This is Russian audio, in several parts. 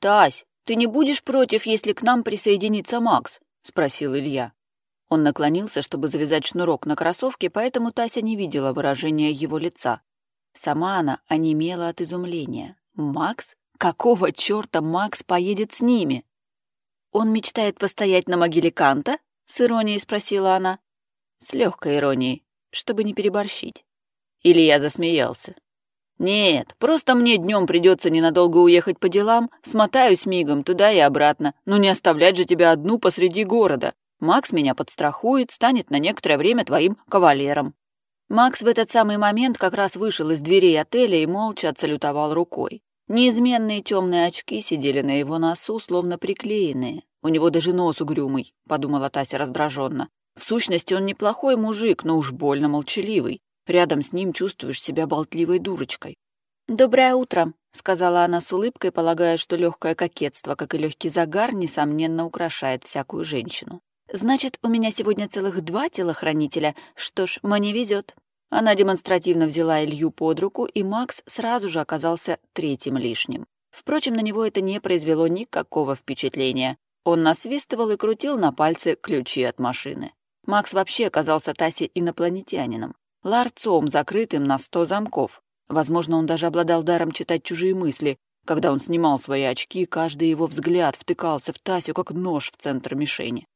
«Тась, ты не будешь против, если к нам присоединится Макс?» — спросил Илья. Он наклонился, чтобы завязать шнурок на кроссовке, поэтому Тася не видела выражения его лица. Сама она онемела от изумления. «Макс? Какого черта Макс поедет с ними?» «Он мечтает постоять на могиле Канта?» — с иронией спросила она. С легкой иронией, чтобы не переборщить. Илья засмеялся. «Нет, просто мне днем придется ненадолго уехать по делам, смотаюсь мигом туда и обратно, но не оставлять же тебя одну посреди города. Макс меня подстрахует, станет на некоторое время твоим кавалером». Макс в этот самый момент как раз вышел из дверей отеля и молча отсалютовал рукой. Неизменные темные очки сидели на его носу, словно приклеенные. У него даже нос угрюмый, подумала Тася раздраженно. В сущности, он неплохой мужик, но уж больно молчаливый. Рядом с ним чувствуешь себя болтливой дурочкой. «Доброе утро», — сказала она с улыбкой, полагая, что легкое кокетство, как и легкий загар, несомненно украшает всякую женщину. «Значит, у меня сегодня целых два телохранителя. Что ж, мне везет». Она демонстративно взяла Илью под руку, и Макс сразу же оказался третьим лишним. Впрочем, на него это не произвело никакого впечатления. Он насвистывал и крутил на пальце ключи от машины. Макс вообще оказался Тасе инопланетянином ларцом, закрытым на сто замков. Возможно, он даже обладал даром читать чужие мысли. Когда он снимал свои очки, каждый его взгляд втыкался в Тасю, как нож в центр мишени.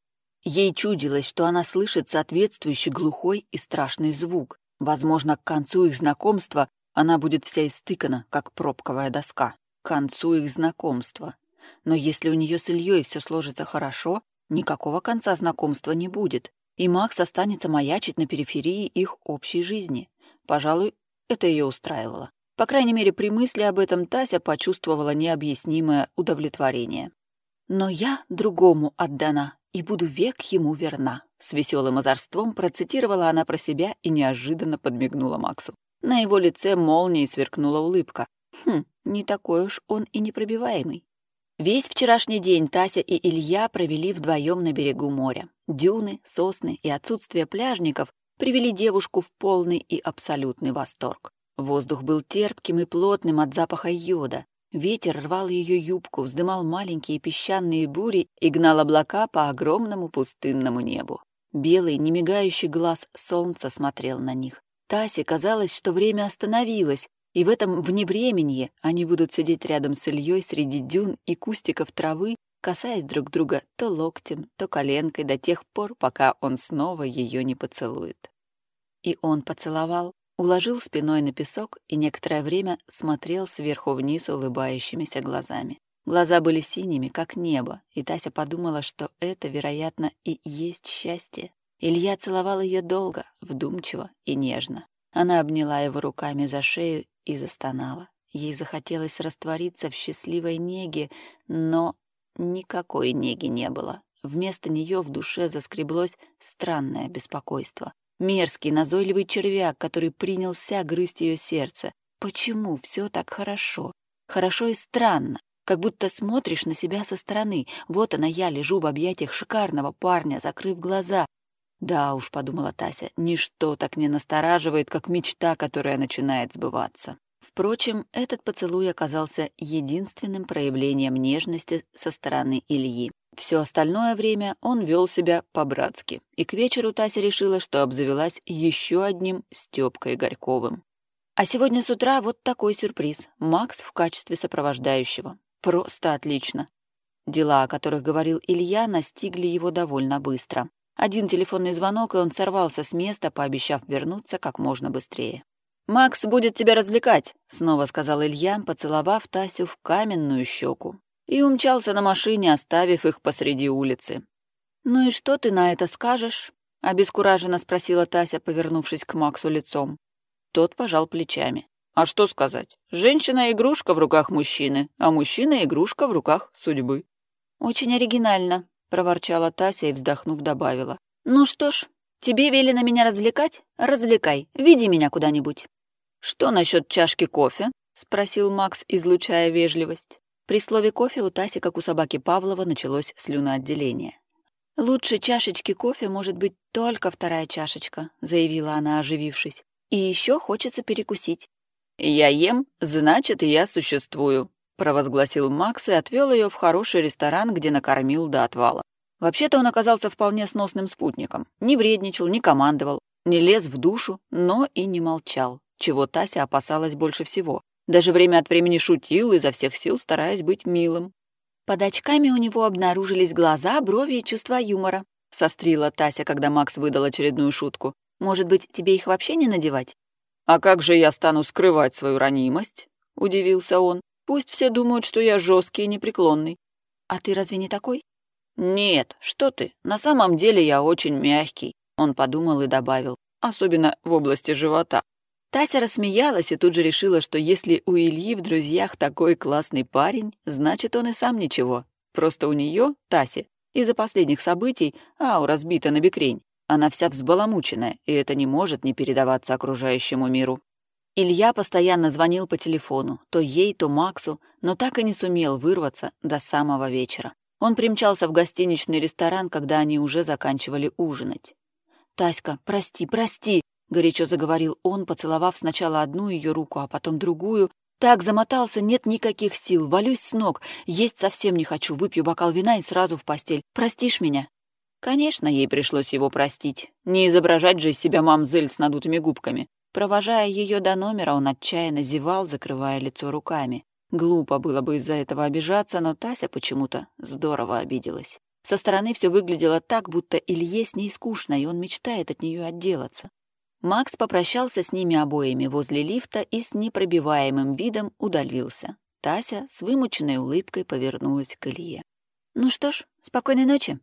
Ей чудилось, что она слышит соответствующий глухой и страшный звук. Возможно, к концу их знакомства она будет вся истыкана, как пробковая доска. К концу их знакомства. Но если у нее с Ильей все сложится хорошо, никакого конца знакомства не будет и Макс останется маячить на периферии их общей жизни. Пожалуй, это ее устраивало. По крайней мере, при мысли об этом Тася почувствовала необъяснимое удовлетворение. «Но я другому отдана и буду век ему верна», с веселым озорством процитировала она про себя и неожиданно подмигнула Максу. На его лице молнией сверкнула улыбка. Хм, не такой уж он и непробиваемый. Весь вчерашний день Тася и Илья провели вдвоем на берегу моря. Дюны, сосны и отсутствие пляжников привели девушку в полный и абсолютный восторг. Воздух был терпким и плотным от запаха йода. Ветер рвал ее юбку, вздымал маленькие песчаные бури и гнал облака по огромному пустынному небу. Белый, немигающий глаз солнца смотрел на них. Тасе казалось, что время остановилось, и в этом вневременье они будут сидеть рядом с Ильей среди дюн и кустиков травы, касаясь друг друга то локтем, то коленкой до тех пор, пока он снова ее не поцелует. И он поцеловал, уложил спиной на песок и некоторое время смотрел сверху вниз улыбающимися глазами. Глаза были синими, как небо, и Тася подумала, что это, вероятно, и есть счастье. Илья целовал ее долго, вдумчиво и нежно. Она обняла его руками за шею и застонала. Ей захотелось раствориться в счастливой неге, но никакой неги не было. Вместо нее в душе заскреблось странное беспокойство. Мерзкий, назойливый червяк, который принялся грызть ее сердце. Почему все так хорошо? Хорошо и странно. Как будто смотришь на себя со стороны. Вот она я, лежу в объятиях шикарного парня, закрыв глаза. Да уж, подумала Тася, ничто так не настораживает, как мечта, которая начинает сбываться. Впрочем, этот поцелуй оказался единственным проявлением нежности со стороны Ильи. Все остальное время он вел себя по-братски, и к вечеру Тася решила, что обзавелась еще одним Степкой Горьковым. А сегодня с утра вот такой сюрприз. Макс в качестве сопровождающего. Просто отлично. Дела, о которых говорил Илья, настигли его довольно быстро. Один телефонный звонок, и он сорвался с места, пообещав вернуться как можно быстрее. «Макс будет тебя развлекать», — снова сказал Илья, поцеловав Тасю в каменную щеку. И умчался на машине, оставив их посреди улицы. «Ну и что ты на это скажешь?» — обескураженно спросила Тася, повернувшись к Максу лицом. Тот пожал плечами. «А что сказать? Женщина — игрушка в руках мужчины, а мужчина — игрушка в руках судьбы». «Очень оригинально», проворчала Тася и, вздохнув, добавила. «Ну что ж, тебе велено меня развлекать? Развлекай, веди меня куда-нибудь». «Что насчет чашки кофе?» — спросил Макс, излучая вежливость. При слове «кофе» у Таси, как у собаки Павлова, началось слюноотделение. «Лучше чашечки кофе может быть только вторая чашечка», — заявила она, оживившись. «И еще хочется перекусить». «Я ем, значит, я существую», — провозгласил Макс и отвел ее в хороший ресторан, где накормил до отвала. Вообще-то он оказался вполне сносным спутником. Не вредничал, не командовал, не лез в душу, но и не молчал, чего Тася опасалась больше всего. Даже время от времени шутил, изо всех сил стараясь быть милым. Под очками у него обнаружились глаза, брови и чувство юмора. Сострила Тася, когда Макс выдал очередную шутку. «Может быть, тебе их вообще не надевать?» «А как же я стану скрывать свою ранимость?» — удивился он. «Пусть все думают, что я жесткий и непреклонный». «А ты разве не такой?» «Нет, что ты, на самом деле я очень мягкий», — он подумал и добавил, особенно в области живота. Тася рассмеялась и тут же решила, что если у Ильи в друзьях такой классный парень, значит, он и сам ничего. Просто у нее, Таси, из-за последних событий аура сбита на бекрень. Она вся взбаламученная, и это не может не передаваться окружающему миру. Илья постоянно звонил по телефону, то ей, то Максу, но так и не сумел вырваться до самого вечера. Он примчался в гостиничный ресторан, когда они уже заканчивали ужинать. «Таська, прости, прости!» — горячо заговорил он, поцеловав сначала одну ее руку, а потом другую. «Так замотался, нет никаких сил, валюсь с ног, есть совсем не хочу, выпью бокал вина и сразу в постель. Простишь меня?» Конечно, ей пришлось его простить. Не изображать же из себя мамзель с надутыми губками. Провожая ее до номера, он отчаянно зевал, закрывая лицо руками. Глупо было бы из-за этого обижаться, но Тася почему-то здорово обиделась. Со стороны все выглядело так, будто Илье с ней скучно, и он мечтает от нее отделаться. Макс попрощался с ними обоими возле лифта и с непробиваемым видом удалился. Тася с вымученной улыбкой повернулась к Илье. «Ну что ж, спокойной ночи».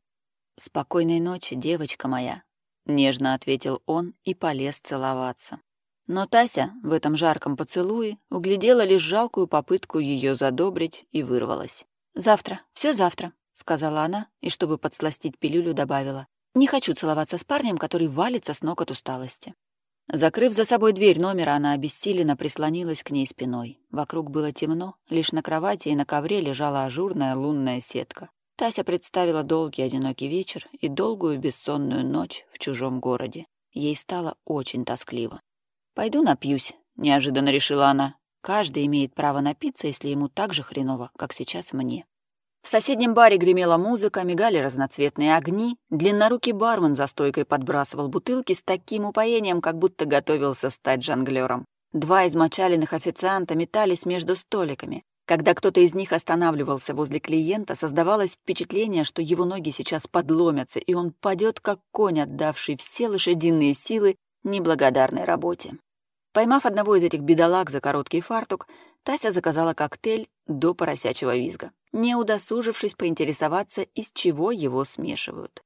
«Спокойной ночи, девочка моя», — нежно ответил он и полез целоваться. Но Тася в этом жарком поцелуе углядела лишь жалкую попытку ее задобрить и вырвалась. «Завтра, все завтра», — сказала она, и чтобы подсластить пилюлю, добавила. «Не хочу целоваться с парнем, который валится с ног от усталости». Закрыв за собой дверь номера, она обессиленно прислонилась к ней спиной. Вокруг было темно, лишь на кровати и на ковре лежала ажурная лунная сетка. Тася представила долгий одинокий вечер и долгую бессонную ночь в чужом городе. Ей стало очень тоскливо. «Пойду напьюсь», — неожиданно решила она. «Каждый имеет право напиться, если ему так же хреново, как сейчас мне». В соседнем баре гремела музыка, мигали разноцветные огни. Длиннорукий бармен за стойкой подбрасывал бутылки с таким упоением, как будто готовился стать жонглером. Два измочаленных официанта метались между столиками. Когда кто-то из них останавливался возле клиента, создавалось впечатление, что его ноги сейчас подломятся, и он падет, как конь, отдавший все лошадиные силы неблагодарной работе. Поймав одного из этих бедолаг за короткий фартук, Тася заказала коктейль до поросячьего визга, не удосужившись поинтересоваться, из чего его смешивают.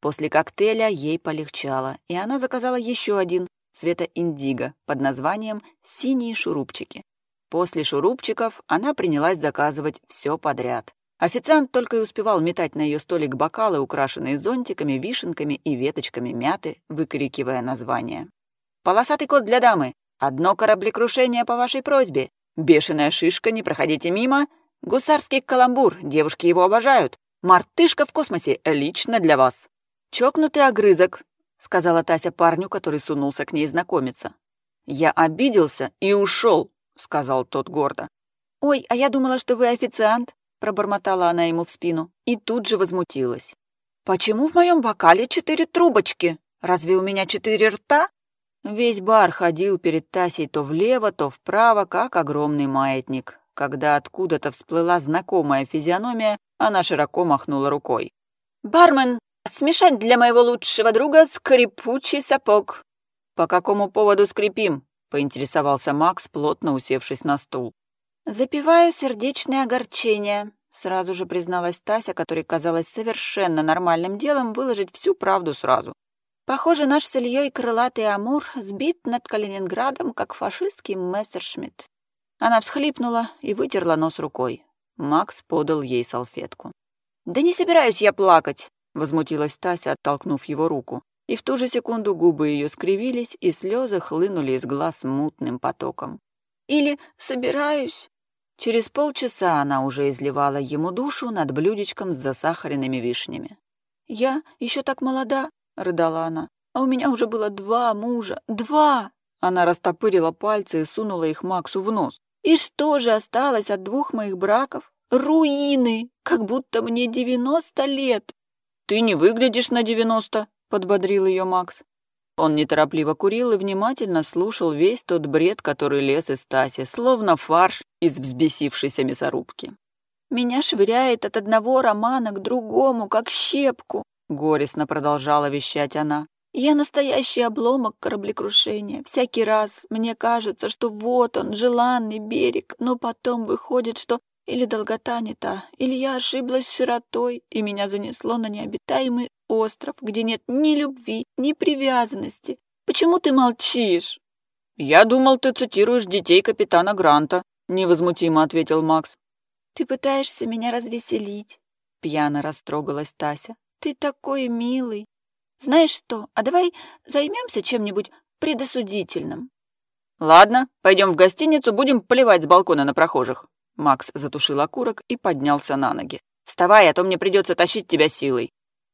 После коктейля ей полегчало, и она заказала еще один цвета индиго под названием «Синие шурупчики». После шурупчиков она принялась заказывать все подряд. Официант только и успевал метать на ее столик бокалы, украшенные зонтиками, вишенками и веточками мяты, выкрикивая название. «Полосатый кот для дамы! Одно кораблекрушение по вашей просьбе! Бешеная шишка, не проходите мимо. Гусарский каламбур, девушки его обожают. Мартышка в космосе, лично для вас. Чокнутый огрызок, сказала Тася парню, который сунулся к ней знакомиться. Я обиделся и ушел, сказал тот гордо. Ой, а я думала, что вы официант, пробормотала она ему в спину и тут же возмутилась. Почему в моем бокале четыре трубочки? Разве у меня четыре рта? Весь бар ходил перед Тасей то влево, то вправо, как огромный маятник. Когда откуда-то всплыла знакомая физиономия, она широко махнула рукой. «Бармен, смешать для моего лучшего друга скрипучий сапог». «По какому поводу скрипим?» — поинтересовался Макс, плотно усевшись на стул. «Запиваю сердечное огорчение», — сразу же призналась Тася, которой казалось совершенно нормальным делом выложить всю правду сразу. Похоже, наш с Ильей крылатый Амур сбит над Калининградом, как фашистский Мессершмитт. Она всхлипнула и вытерла нос рукой. Макс подал ей салфетку. «Да не собираюсь я плакать!» — возмутилась Тася, оттолкнув его руку. И в ту же секунду губы ее скривились, и слезы хлынули из глаз мутным потоком. «Или собираюсь?» Через полчаса она уже изливала ему душу над блюдечком с засахаренными вишнями. «Я еще так молода, рыдала она. «А у меня уже было два мужа. Два!» Она растопырила пальцы и сунула их Максу в нос. И что же осталось от двух моих браков? Руины, как будто мне девяносто лет. Ты не выглядишь на девяносто, подбодрил ее Макс. Он неторопливо курил и внимательно слушал весь тот бред, который лез из Таси, словно фарш из взбесившейся мясорубки. «Меня швыряет от одного романа к другому, как щепку», — горестно продолжала вещать она. «Я настоящий обломок кораблекрушения. Всякий раз мне кажется, что вот он, желанный берег, но потом выходит, что или долгота не та, или я ошиблась широтой, и меня занесло на необитаемый остров, где нет ни любви, ни привязанности. Почему ты молчишь?» «Я думал, ты цитируешь детей капитана Гранта», — невозмутимо ответил Макс. «Ты пытаешься меня развеселить», — пьяно растрогалась Тася. «Ты такой милый. Знаешь что, а давай займемся чем-нибудь предосудительным». «Ладно, пойдем в гостиницу, будем поливать с балкона на прохожих», Макс затушил окурок и поднялся на ноги. «Вставай, а то мне придется тащить тебя силой».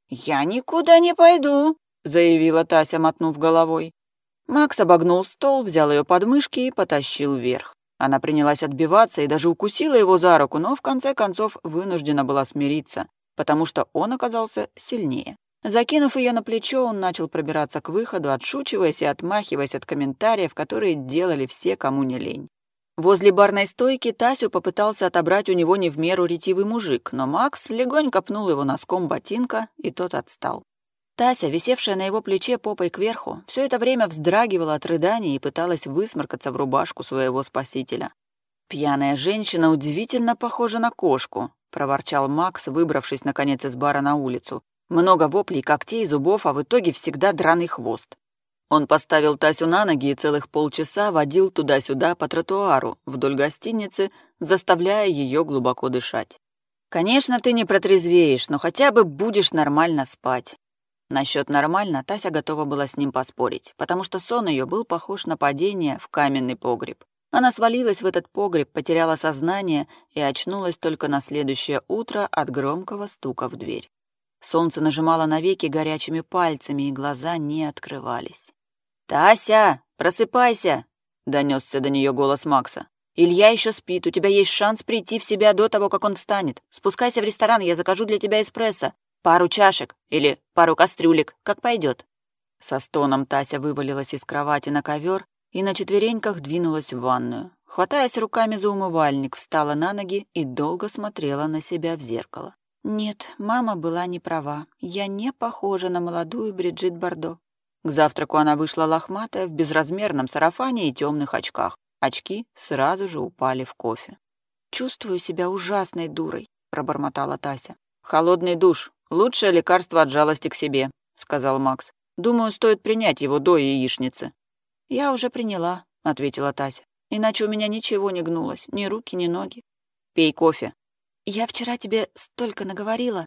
«Я никуда не пойду», — заявила Тася, мотнув головой. Макс обогнул стол, взял ее подмышки и потащил вверх. Она принялась отбиваться и даже укусила его за руку, но в конце концов вынуждена была смириться, потому что он оказался сильнее. Закинув ее на плечо, он начал пробираться к выходу, отшучиваясь и отмахиваясь от комментариев, которые делали все, кому не лень. Возле барной стойки Тасю попытался отобрать у него не в меру ретивый мужик, но Макс легонько пнул его носком ботинка, и тот отстал. Тася, висевшая на его плече попой кверху, все это время вздрагивала от рыдания и пыталась высморкаться в рубашку своего спасителя. «Пьяная женщина удивительно похожа на кошку», — проворчал Макс, выбравшись, наконец, из бара на улицу. «Много воплей, когтей, зубов, а в итоге всегда драный хвост. Он поставил Тасю на ноги и целых полчаса водил туда-сюда по тротуару вдоль гостиницы, заставляя ее глубоко дышать. «Конечно, ты не протрезвеешь, но хотя бы будешь нормально спать». Насчет нормально Тася готова была с ним поспорить, потому что сон ее был похож на падение в каменный погреб. Она свалилась в этот погреб, потеряла сознание и очнулась только на следующее утро от громкого стука в дверь. Солнце нажимало на веки горячими пальцами, и глаза не открывались. «Тася, просыпайся!» — донесся до нее голос Макса. «Илья еще спит, у тебя есть шанс прийти в себя до того, как он встанет. Спускайся в ресторан, я закажу для тебя эспрессо. Пару чашек или пару кастрюлек, как пойдет». Со стоном Тася вывалилась из кровати на ковер и на четвереньках двинулась в ванную. Хватаясь руками за умывальник, встала на ноги и долго смотрела на себя в зеркало. Нет, мама была не права. Я не похожа на молодую Бриджит Бардо. К завтраку она вышла лохматая, в безразмерном сарафане и темных очках. Очки сразу же упали в кофе. «Чувствую себя ужасной дурой», — пробормотала Тася. «Холодный душ — лучшее лекарство от жалости к себе», — сказал Макс. «Думаю, стоит принять его до яичницы». «Я уже приняла», — ответила Тася. «Иначе у меня ничего не гнулось, ни руки, ни ноги». «Пей кофе». «Я вчера тебе столько наговорила».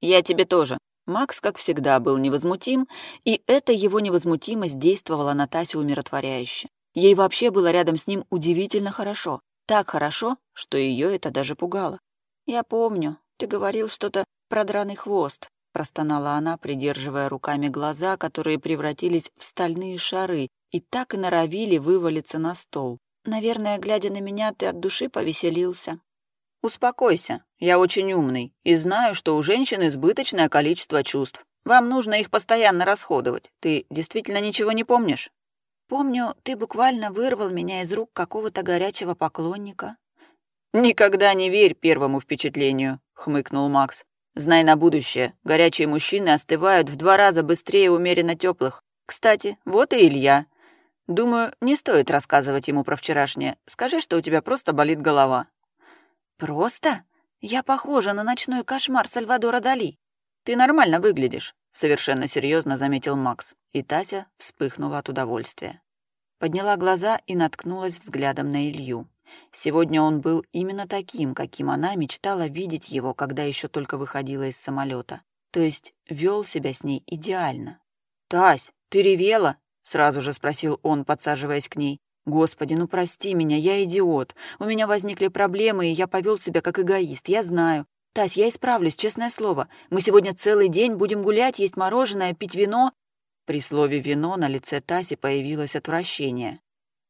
«Я тебе тоже», Макс, как всегда, был невозмутим, и эта его невозмутимость действовала на Тасю умиротворяюще. Ей вообще было рядом с ним удивительно хорошо. Так хорошо, что ее это даже пугало. «Я помню, ты говорил что-то про драный хвост», простонала она, придерживая руками глаза, которые превратились в стальные шары и так и норовили вывалиться на стол. «Наверное, глядя на меня, ты от души повеселился». «Успокойся, я очень умный и знаю, что у женщин избыточное количество чувств. Вам нужно их постоянно расходовать. Ты действительно ничего не помнишь?» «Помню, ты буквально вырвал меня из рук какого-то горячего поклонника». «Никогда не верь первому впечатлению», — хмыкнул Макс. «Знай на будущее, горячие мужчины остывают в два раза быстрее умеренно теплых. Кстати, вот и Илья. Думаю, не стоит рассказывать ему про вчерашнее. Скажи, что у тебя просто болит голова. «Просто? Я похожа на ночной кошмар Сальвадора Дали. Ты нормально выглядишь», — совершенно серьезно заметил Макс, и Тася вспыхнула от удовольствия. Подняла глаза и наткнулась взглядом на Илью. Сегодня он был именно таким, каким она мечтала видеть его, когда еще только выходила из самолета. То есть вел себя с ней идеально. «Тась, ты ревела?» — сразу же спросил он, подсаживаясь к ней. Господи, ну прости меня, я идиот. У меня возникли проблемы, и я повел себя как эгоист, я знаю. Тась, я исправлюсь, честное слово. Мы сегодня целый день будем гулять, есть мороженое, пить вино. При слове «вино» на лице Таси появилось отвращение.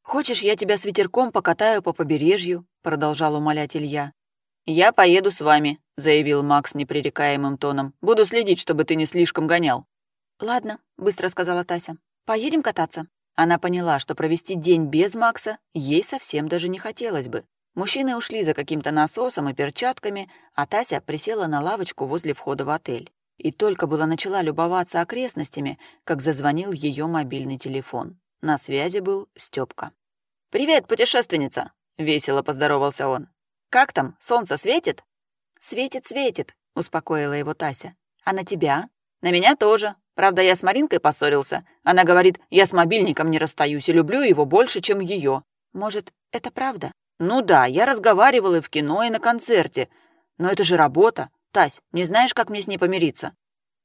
«Хочешь, я тебя с ветерком покатаю по побережью?» — продолжал умолять Илья. «Я поеду с вами», — заявил Макс непререкаемым тоном. «Буду следить, чтобы ты не слишком гонял». «Ладно», — быстро сказала Тася. «Поедем кататься». Она поняла, что провести день без Макса ей совсем даже не хотелось бы. Мужчины ушли за каким-то насосом и перчатками, а Тася присела на лавочку возле входа в отель. И только было начала любоваться окрестностями, как зазвонил ее мобильный телефон. На связи был Степка. «Привет, путешественница!» — весело поздоровался он. «Как там, солнце светит?» «Светит, светит», — успокоила его Тася. «А на тебя?» «На меня тоже. Правда, я с Маринкой поссорился. Она говорит, я с мобильником не расстаюсь и люблю его больше, чем ее. Может, это правда?» «Ну да, я разговаривал и в кино, и на концерте. Но это же работа. Тась, не знаешь, как мне с ней помириться?»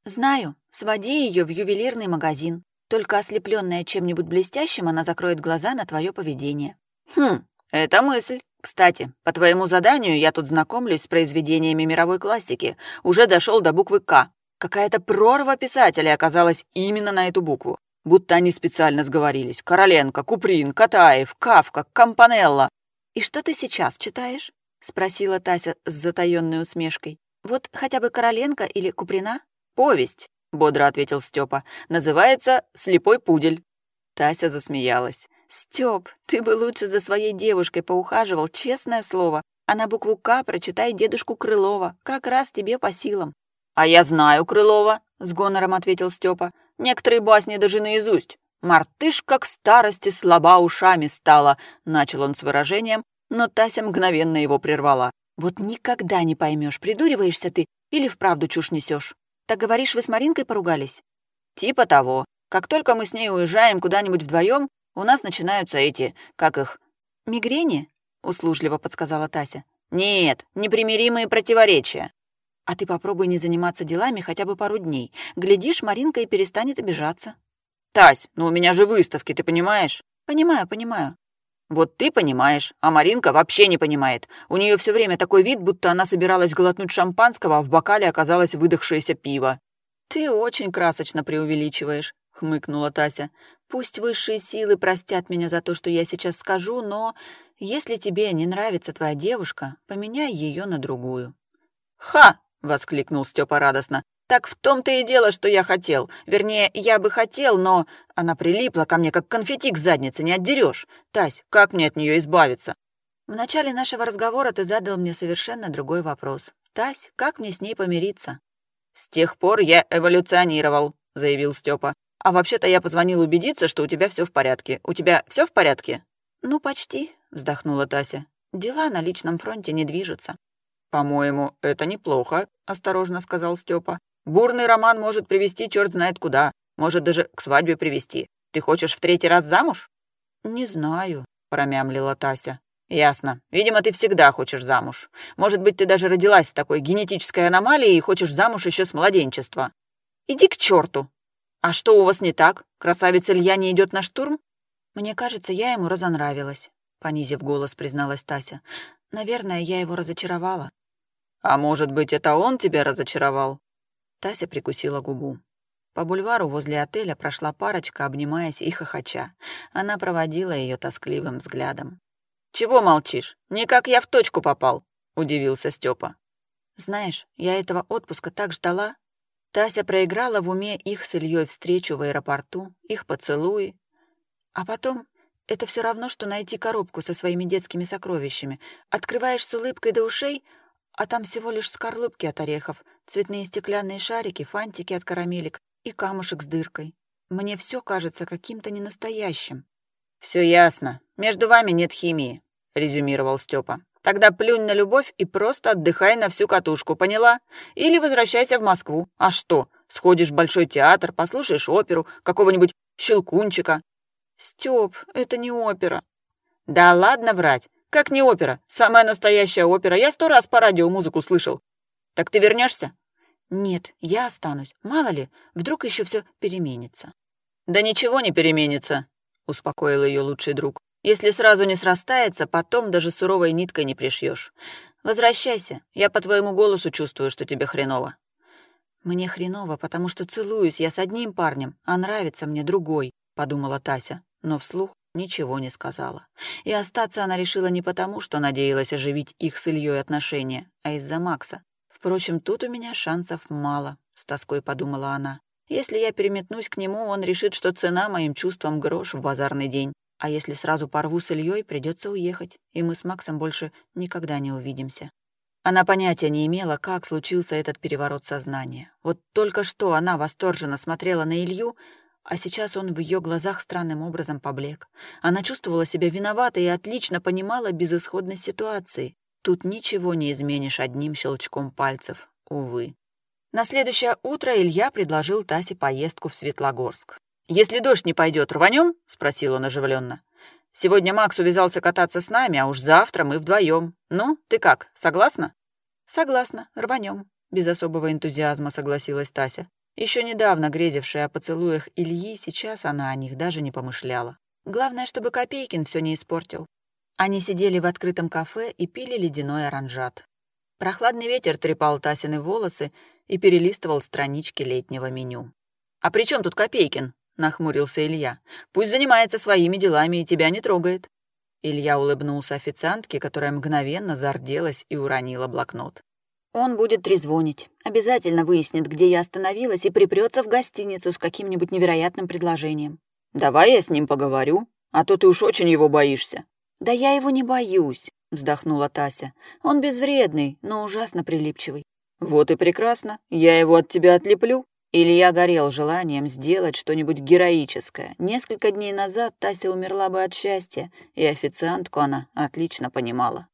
«Знаю. Своди ее в ювелирный магазин. Только ослепленная чем-нибудь блестящим, она закроет глаза на твое поведение». «Хм, это мысль. Кстати, по твоему заданию я тут знакомлюсь с произведениями мировой классики. Уже дошел до буквы «К». Какая-то прорва писателей оказалась именно на эту букву. Будто они специально сговорились. Короленко, Куприн, Катаев, Кавка, Кампанелла. «И что ты сейчас читаешь?» — спросила Тася с затаённой усмешкой. «Вот хотя бы Короленко или Куприна?» «Повесть», — бодро ответил Степа. «Называется «Слепой пудель». Тася засмеялась. «Стёп, ты бы лучше за своей девушкой поухаживал, честное слово. А на букву «К» прочитай дедушку Крылова. Как раз тебе по силам». «А я знаю Крылова», — с гонором ответил Степа. «Некоторые басни даже наизусть. «Мартышка к старости слаба ушами стала», — начал он с выражением, но Тася мгновенно его прервала. «Вот никогда не поймешь, придуриваешься ты или вправду чушь несешь. Так говоришь, вы с Маринкой поругались?» «Типа того. Как только мы с ней уезжаем куда-нибудь вдвоем, у нас начинаются эти, как их...» «Мигрени?» — услужливо подсказала Тася. «Нет, непримиримые противоречия». «А ты попробуй не заниматься делами хотя бы пару дней. Глядишь, Маринка и перестанет обижаться». «Тась, ну у меня же выставки, ты понимаешь?» «Понимаю, понимаю». «Вот ты понимаешь, а Маринка вообще не понимает. У нее все время такой вид, будто она собиралась глотнуть шампанского, а в бокале оказалось выдохшееся пиво». «Ты очень красочно преувеличиваешь», — хмыкнула Тася. «Пусть высшие силы простят меня за то, что я сейчас скажу, но если тебе не нравится твоя девушка, поменяй ее на другую». «Ха!» — воскликнул Степа радостно. Так в том-то и дело, что я хотел. Вернее, я бы хотел, но она прилипла ко мне, как конфетти к заднице, не отдерешь. Тась, как мне от нее избавиться? В начале нашего разговора ты задал мне совершенно другой вопрос. Тась, как мне с ней помириться? С тех пор я эволюционировал, заявил Степа. А вообще-то я позвонил убедиться, что у тебя все в порядке. У тебя все в порядке? Ну, почти, вздохнула Тася. Дела на личном фронте не движутся. «По-моему, это неплохо», — осторожно сказал Степа. Бурный роман может привести черт знает куда, может даже к свадьбе привести. Ты хочешь в третий раз замуж?» «Не знаю», — промямлила Тася. «Ясно. Видимо, ты всегда хочешь замуж. Может быть, ты даже родилась с такой генетической аномалией и хочешь замуж еще с младенчества. Иди к черту. А что у вас не так? Красавица Илья не идет на штурм?» «Мне кажется, я ему разонравилась», — понизив голос, призналась Тася. «Наверное, я его разочаровала». «А может быть, это он тебя разочаровал?» Тася прикусила губу. По бульвару возле отеля прошла парочка, обнимаясь и хохоча. Она проводила ее тоскливым взглядом. «Чего молчишь? Никак я в точку попал», — удивился Степа. «Знаешь, я этого отпуска так ждала». Тася проиграла в уме их с Ильей встречу в аэропорту, их поцелуи. А потом это все равно, что найти коробку со своими детскими сокровищами. Открываешь с улыбкой до ушей, а там всего лишь скорлупки от орехов, цветные стеклянные шарики, фантики от карамелек и камушек с дыркой. Мне все кажется каким-то ненастоящим. Все ясно. Между вами нет химии, резюмировал Степа. Тогда плюнь на любовь и просто отдыхай на всю катушку, поняла? Или возвращайся в Москву. А что? Сходишь в Большой театр, послушаешь оперу, какого-нибудь щелкунчика. Степ, это не опера. Да ладно врать. Как не опера? Самая настоящая опера. Я сто раз по радио музыку слышал. Так ты вернешься? Нет, я останусь. Мало ли, вдруг еще все переменится. Да ничего не переменится, успокоил ее лучший друг. Если сразу не срастается, потом даже суровой ниткой не пришьешь. Возвращайся. Я по твоему голосу чувствую, что тебе хреново. Мне хреново, потому что целуюсь я с одним парнем, а нравится мне другой, подумала Тася, но вслух ничего не сказала. И остаться она решила не потому, что надеялась оживить их с Ильей отношения, а из-за Макса. Впрочем, тут у меня шансов мало, с тоской подумала она. Если я переметнусь к нему, он решит, что цена моим чувствам грош в базарный день. А если сразу порву с Ильей, придется уехать, и мы с Максом больше никогда не увидимся. Она понятия не имела, как случился этот переворот сознания. Вот только что она восторженно смотрела на Илью, а сейчас он в ее глазах странным образом поблек. Она чувствовала себя виноватой и отлично понимала безысходность ситуации. Тут ничего не изменишь одним щелчком пальцев, увы. На следующее утро Илья предложил Тасе поездку в Светлогорск. «Если дождь не пойдет, рванем?» — спросил он оживленно. «Сегодня Макс увязался кататься с нами, а уж завтра мы вдвоем. Ну, ты как, согласна?» «Согласна, рванем», — без особого энтузиазма согласилась Тася. Еще недавно грезившая о поцелуях Ильи, сейчас она о них даже не помышляла. Главное, чтобы Копейкин все не испортил. Они сидели в открытом кафе и пили ледяной оранжат. Прохладный ветер трепал Тасины волосы и перелистывал странички летнего меню. «А при чем тут Копейкин?» — нахмурился Илья. «Пусть занимается своими делами и тебя не трогает». Илья улыбнулся официантке, которая мгновенно зарделась и уронила блокнот. «Он будет трезвонить. Обязательно выяснит, где я остановилась, и припрется в гостиницу с каким-нибудь невероятным предложением». «Давай я с ним поговорю, а то ты уж очень его боишься». «Да я его не боюсь», — вздохнула Тася. «Он безвредный, но ужасно прилипчивый». «Вот и прекрасно. Я его от тебя отлеплю». Илья горел желанием сделать что-нибудь героическое. Несколько дней назад Тася умерла бы от счастья, и официантку она отлично понимала.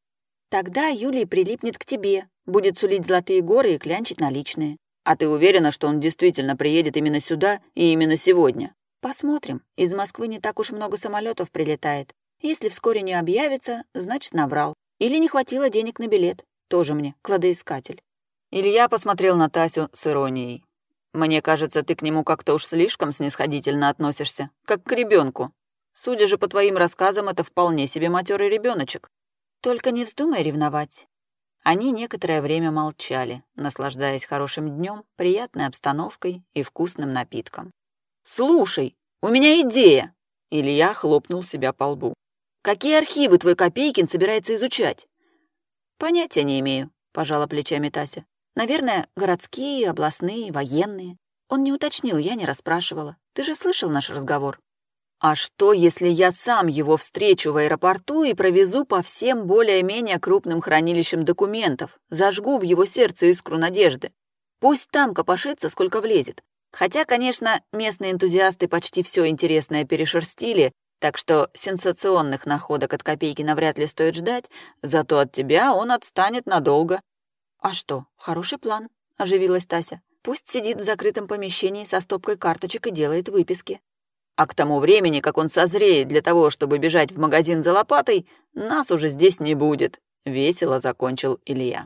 «Тогда Юлий прилипнет к тебе, будет сулить золотые горы и клянчить наличные. А ты уверена, что он действительно приедет именно сюда и именно сегодня?» «Посмотрим. Из Москвы не так уж много самолетов прилетает. Если вскоре не объявится, значит, наврал. Или не хватило денег на билет. Тоже мне, кладоискатель». Илья посмотрел на Тасю с иронией. Мне кажется, ты к нему как-то уж слишком снисходительно относишься, как к ребенку. Судя же по твоим рассказам, это вполне себе матерый ребеночек. Только не вздумай ревновать. Они некоторое время молчали, наслаждаясь хорошим днем, приятной обстановкой и вкусным напитком. «Слушай, у меня идея!» Илья хлопнул себя по лбу. «Какие архивы твой Копейкин собирается изучать?» «Понятия не имею», — пожала плечами Тася. Наверное, городские, областные, военные. Он не уточнил, я не расспрашивала. Ты же слышал наш разговор. А что, если я сам его встречу в аэропорту и провезу по всем более-менее крупным хранилищам документов, зажгу в его сердце искру надежды? Пусть там копошится, сколько влезет. Хотя, конечно, местные энтузиасты почти все интересное перешерстили, так что сенсационных находок от копейки навряд ли стоит ждать, зато от тебя он отстанет надолго. «А что, хороший план», — оживилась Тася. «Пусть сидит в закрытом помещении со стопкой карточек и делает выписки. А к тому времени, как он созреет для того, чтобы бежать в магазин за лопатой, нас уже здесь не будет», — весело закончил Илья.